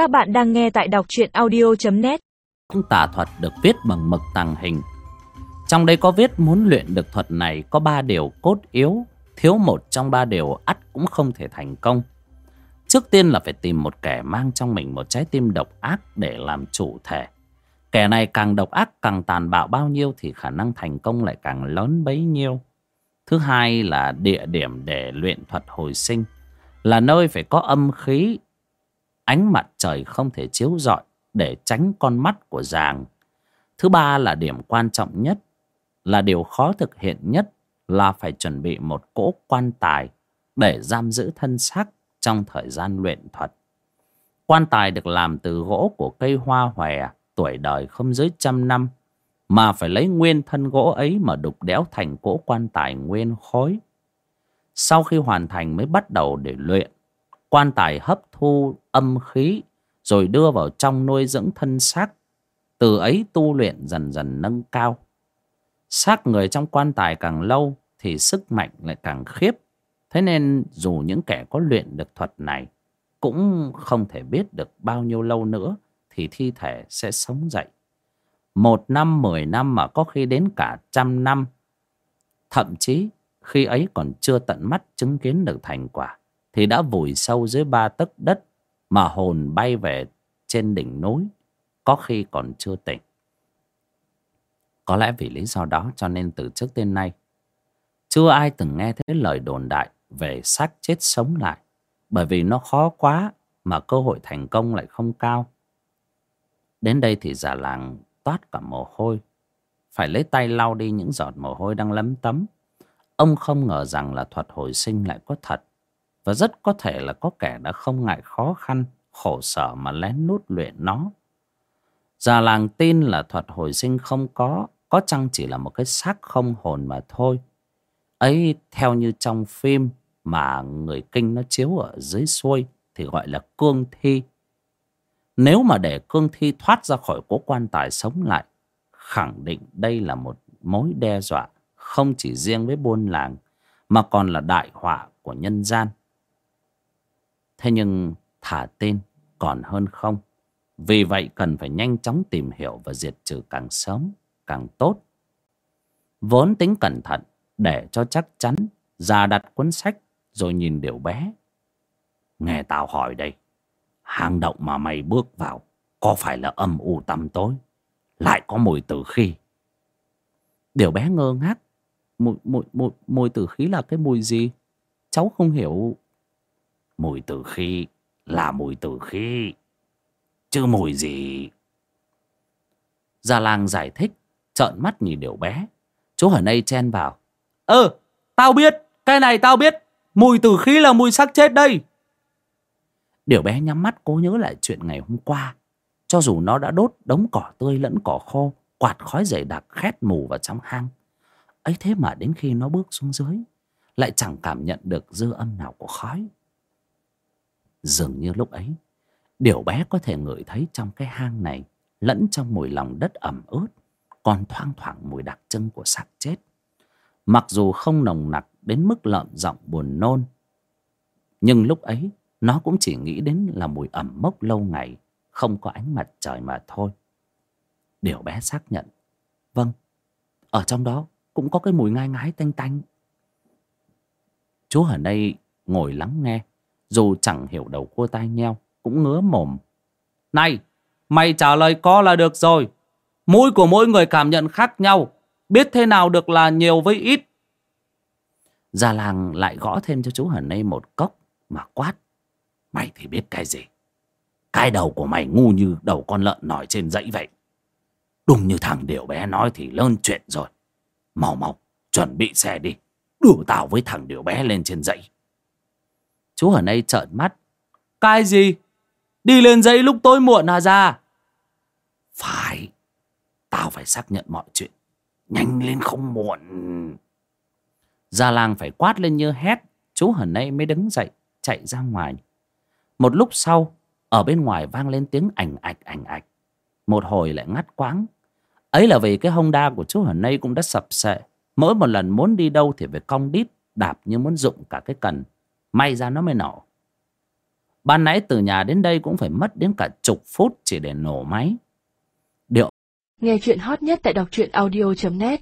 Các bạn đang nghe tại đọc truyện audio.net Tả thuật được viết bằng mực tàng hình. Trong đây có viết muốn luyện được thuật này có ba điều cốt yếu, Thiếu một trong ba điều ắt cũng không thể thành công. Trước tiên là phải tìm một kẻ mang trong mình một trái tim độc ác để làm chủ thể. Kẻ này càng độc ác, càng tàn bạo bao nhiêu thì khả năng thành công lại càng lớn bấy nhiêu. Thứ hai là địa điểm để luyện thuật hồi sinh, Là nơi phải có âm khí Ánh mặt trời không thể chiếu rọi để tránh con mắt của giàng. Thứ ba là điểm quan trọng nhất, là điều khó thực hiện nhất là phải chuẩn bị một cỗ quan tài để giam giữ thân xác trong thời gian luyện thuật. Quan tài được làm từ gỗ của cây hoa hòe tuổi đời không dưới trăm năm mà phải lấy nguyên thân gỗ ấy mà đục đẽo thành cỗ quan tài nguyên khối. Sau khi hoàn thành mới bắt đầu để luyện quan tài hấp thu âm khí, rồi đưa vào trong nuôi dưỡng thân xác, từ ấy tu luyện dần dần nâng cao. Xác người trong quan tài càng lâu thì sức mạnh lại càng khiếp, thế nên dù những kẻ có luyện được thuật này cũng không thể biết được bao nhiêu lâu nữa thì thi thể sẽ sống dậy. Một năm, mười năm mà có khi đến cả trăm năm, thậm chí khi ấy còn chưa tận mắt chứng kiến được thành quả thì đã vùi sâu dưới ba tấc đất mà hồn bay về trên đỉnh núi, có khi còn chưa tỉnh. Có lẽ vì lý do đó cho nên từ trước đến nay, chưa ai từng nghe thấy lời đồn đại về xác chết sống lại, bởi vì nó khó quá mà cơ hội thành công lại không cao. Đến đây thì già làng toát cả mồ hôi, phải lấy tay lau đi những giọt mồ hôi đang lấm tấm. Ông không ngờ rằng là thuật hồi sinh lại có thật và rất có thể là có kẻ đã không ngại khó khăn, khổ sở mà lén nút luyện nó. Già làng tin là thuật hồi sinh không có có chăng chỉ là một cái xác không hồn mà thôi. Ấy, theo như trong phim mà người kinh nó chiếu ở dưới xuôi thì gọi là cương thi. Nếu mà để cương thi thoát ra khỏi cố quan tài sống lại, khẳng định đây là một mối đe dọa không chỉ riêng với buôn làng, mà còn là đại họa của nhân gian. Thế nhưng thả tên còn hơn không. Vì vậy cần phải nhanh chóng tìm hiểu và diệt trừ càng sớm càng tốt. Vốn tính cẩn thận để cho chắc chắn ra đặt cuốn sách rồi nhìn điều bé. Nghe tao hỏi đây, hang động mà mày bước vào có phải là âm u tăm tối, lại có mùi tử khí. Điều bé ngơ ngác, mùi, mùi, mùi, mùi tử khí là cái mùi gì? Cháu không hiểu Mùi tử khí là mùi tử khí. Chứ mùi gì? Gia lang giải thích, trợn mắt nhìn điều bé. Chú ở đây chen vào. ơ ừ, tao biết, cái này tao biết. Mùi tử khí là mùi xác chết đây. Điều bé nhắm mắt cố nhớ lại chuyện ngày hôm qua. Cho dù nó đã đốt đống cỏ tươi lẫn cỏ khô, quạt khói dày đặc khét mù vào trong hang. ấy thế mà đến khi nó bước xuống dưới, lại chẳng cảm nhận được dư âm nào của khói. Dường như lúc ấy, Điều bé có thể ngửi thấy trong cái hang này Lẫn trong mùi lòng đất ẩm ướt, Còn thoang thoảng mùi đặc trưng của xác chết. Mặc dù không nồng nặc đến mức lợm giọng buồn nôn, Nhưng lúc ấy Nó cũng chỉ nghĩ đến là mùi ẩm mốc lâu ngày, Không có ánh mặt trời mà thôi. Điều bé xác nhận Vâng Ở trong đó cũng có cái mùi ngai ngái tanh tanh. Chú ở đây ngồi lắng nghe dù chẳng hiểu đầu cua tai nheo, Cũng ngứa mồm. Này, mày trả lời có là được rồi. Mũi của mỗi người cảm nhận khác nhau, Biết thế nào được là nhiều với ít. Già làng lại gõ thêm cho chú Hần Nây một cốc Mà quát. Mày thì biết cái gì? Cái đầu của mày ngu như đầu con lợn nổi trên dãy vậy. Đúng như thằng Điều bé nói thì lớn chuyện rồi. Mau mau, chuẩn bị xe đi. Đưa tao với thằng Điều bé lên trên dãy. Chú ở đây trợn mắt. Cái gì? Đi lên dãy lúc tối muộn à ra? Phải. Tao phải xác nhận mọi chuyện. Nhanh lên không muộn. Gia làng phải quát lên như hét. Chú hần nay mới đứng dậy, chạy ra ngoài. Một lúc sau, ở bên ngoài vang lên tiếng ảnh ạch ảnh ạch. Một hồi lại ngắt quáng. Ấy là vì cái Honda của chú hần nay cũng đã sập sệ. Mỗi một lần muốn đi đâu thì phải cong đít, đạp như muốn dụng cả cái cần may ra nó mới nổ ban nãy từ nhà đến đây cũng phải mất đến cả chục phút chỉ để nổ máy Điệu. Nghe chuyện hot nhất tại đọc truyện audio.net